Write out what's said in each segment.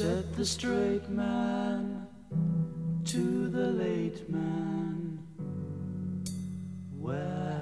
Said the straight man to the late man, Where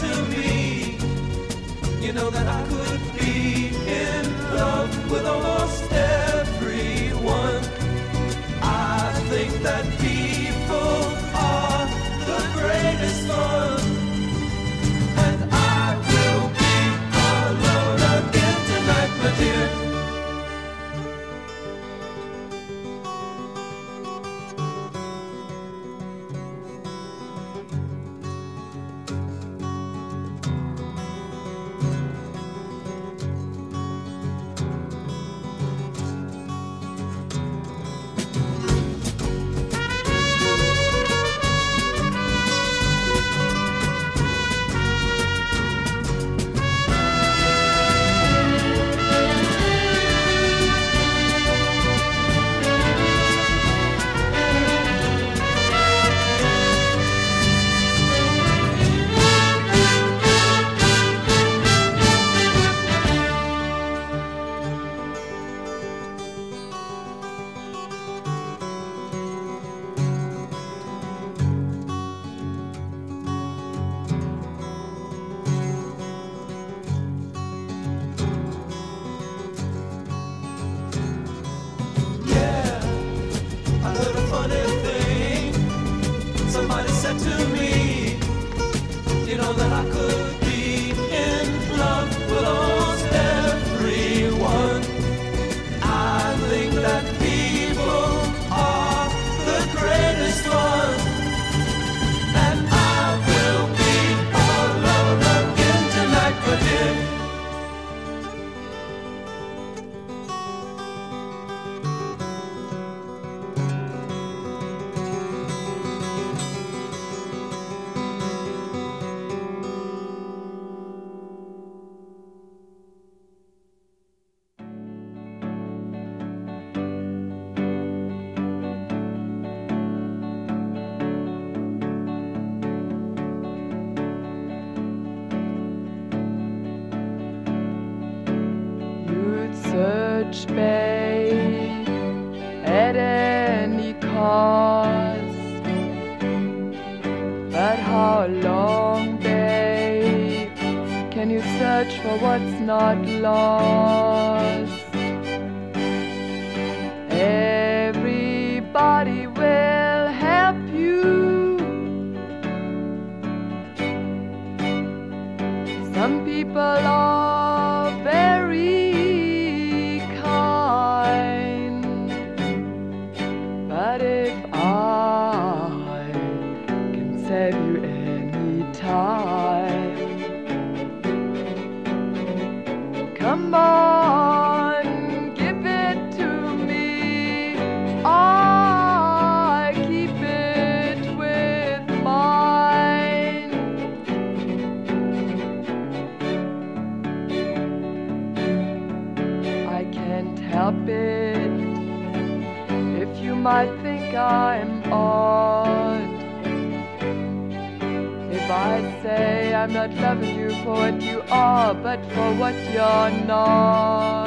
to me. You know that I could be in love with a woman. to me. I'm odd. If I say I'm not loving you for what you are, but for what you're not.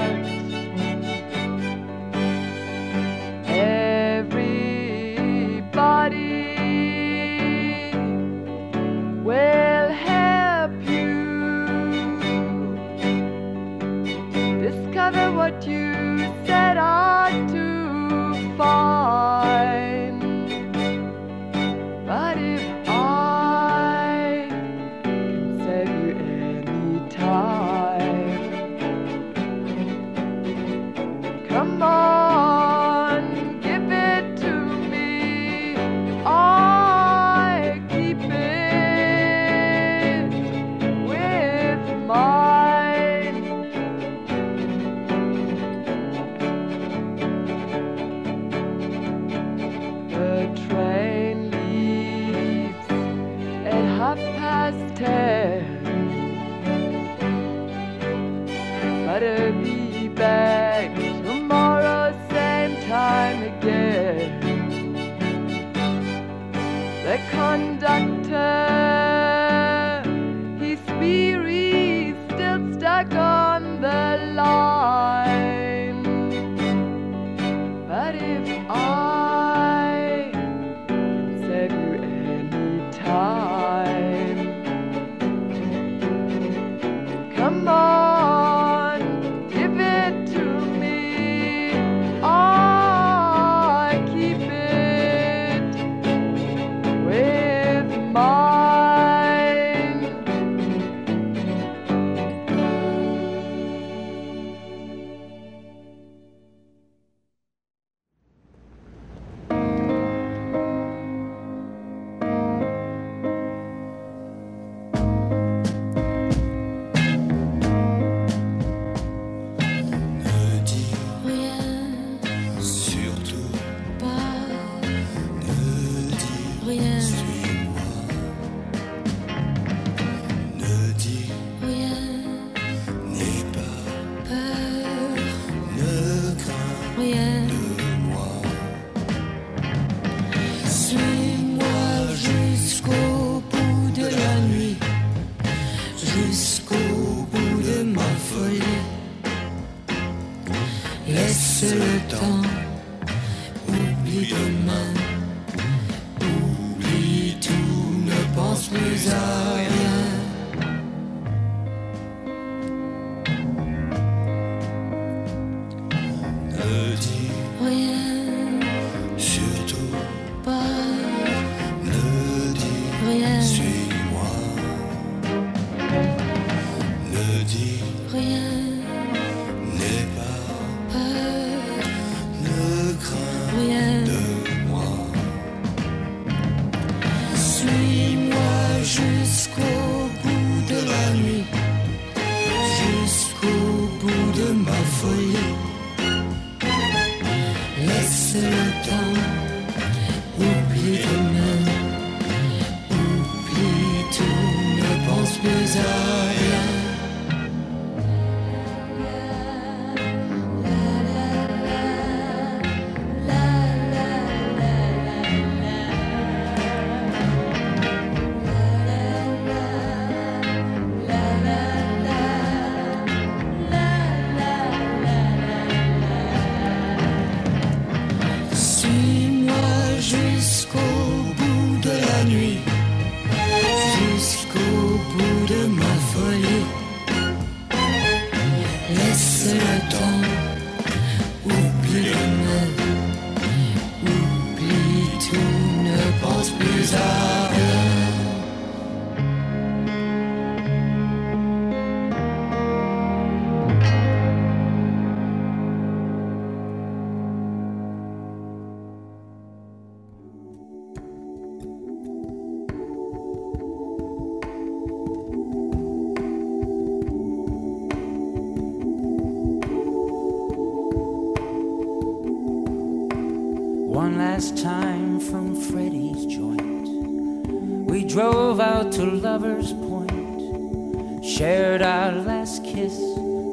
Lover's Point, shared our last kiss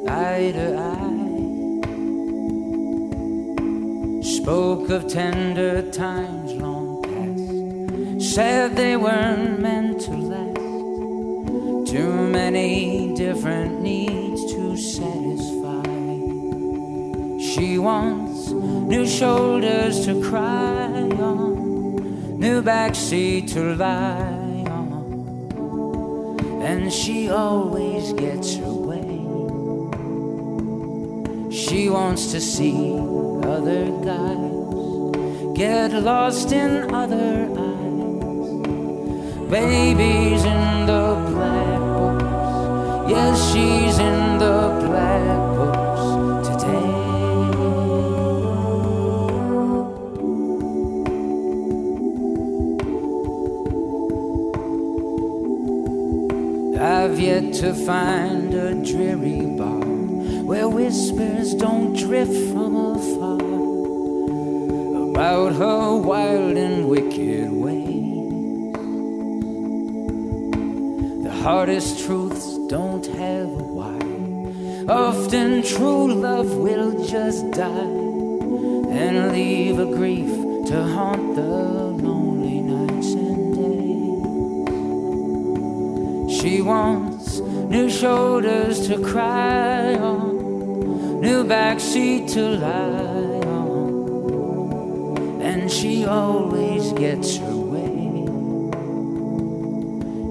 eye to eye. Spoke of tender times long past, said they weren't meant to last. Too many different needs to satisfy. She wants new shoulders to cry on, new backseat to lie and she always gets her way. She wants to see other guys, get lost in other eyes. Baby's in the black books, yes, she's in the black books to find a dreary bar where whispers don't drift from afar about her wild and wicked ways. The hardest truths don't have a why. Often true love will just die and leave a grief to haunt the lonely nights and days. She wants new shoulders to cry on, new backseat to lie on, and she always gets her way.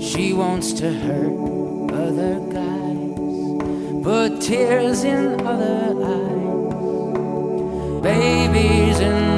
She wants to hurt other guys, put tears in other eyes, babies in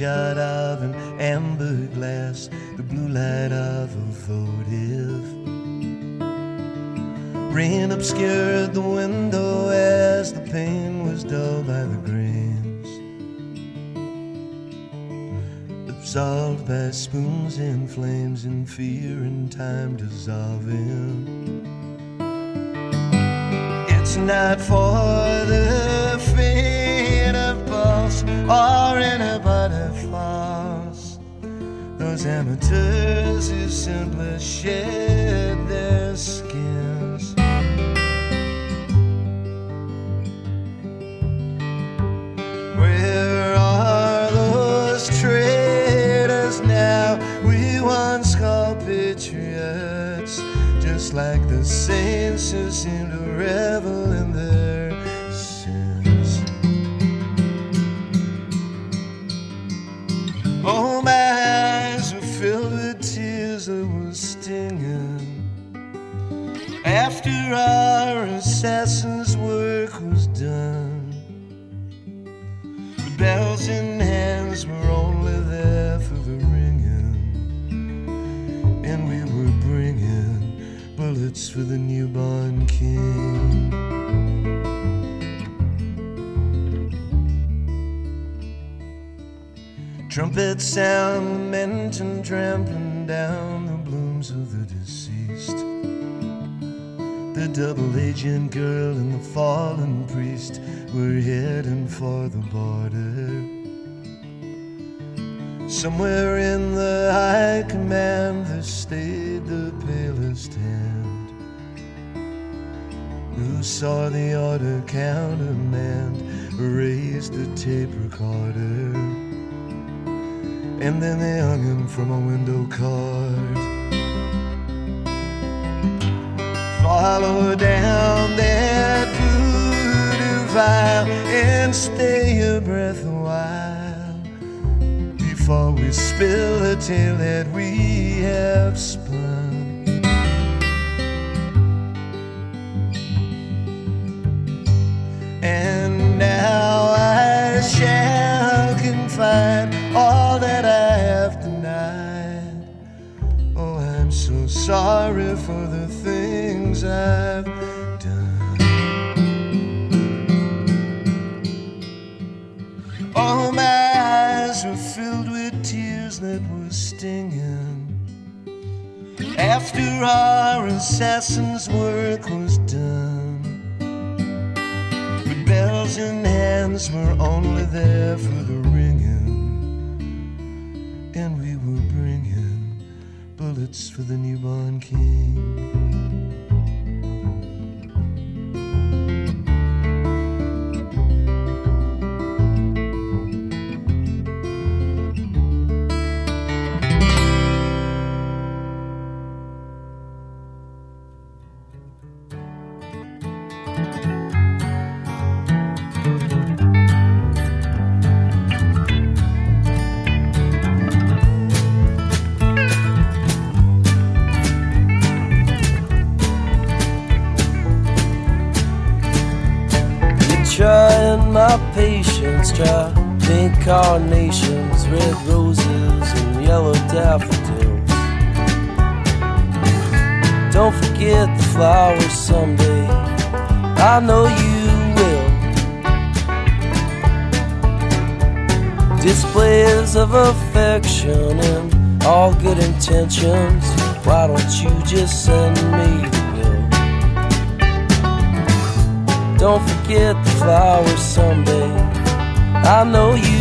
shot of an amber glass, the blue light of a votive. Rain obscured the window as the pane was dulled by the grains, absolved by spoons and flames and fear and time dissolving. It's not for Those amateurs who simply shed their skins. Where are those traitors now? We once called patriots, just like the saints who seem to revel agent girl and the fallen priest were heading for the border. Somewhere in the high command there stayed the palest hand. Who saw the order countermand raised the tape recorder? And then they hung him from a window card. Follow down file and stay your breath a while before we spill the tale that we have spun. And now I shall confide all that I have denied. Oh, I'm so sorry for the things I've After our assassin's work was done, but bells and hands were only there for the ringing, and we were bringing bullets for the newborn king. Flowers someday. I know you will. Displays of affection and all good intentions. Why don't you just send me the bill? Don't forget the flowers someday. I know you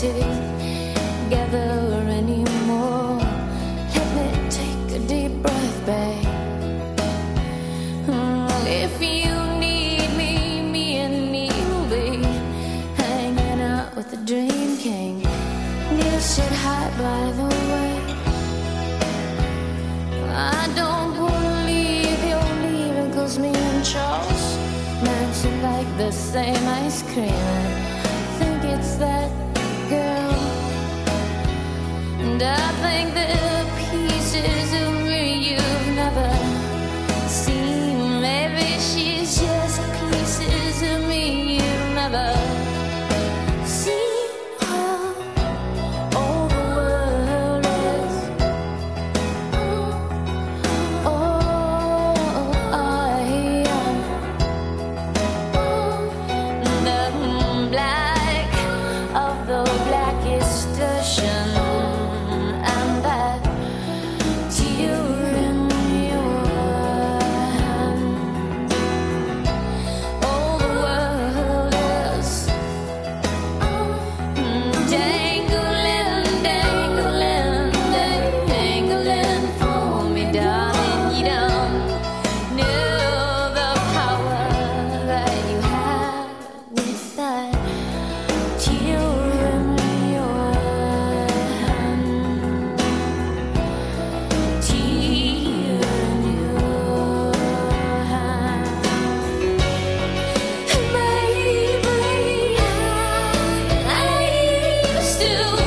together anymore. Let me take a deep breath, babe. Mm, if you need me, me and me will be hanging out with the Dream King. You should hide by the way. I don't wanna leave your leaving, cause me and Charles Manson like the same ice cream. I think it's that and I think the pieces of to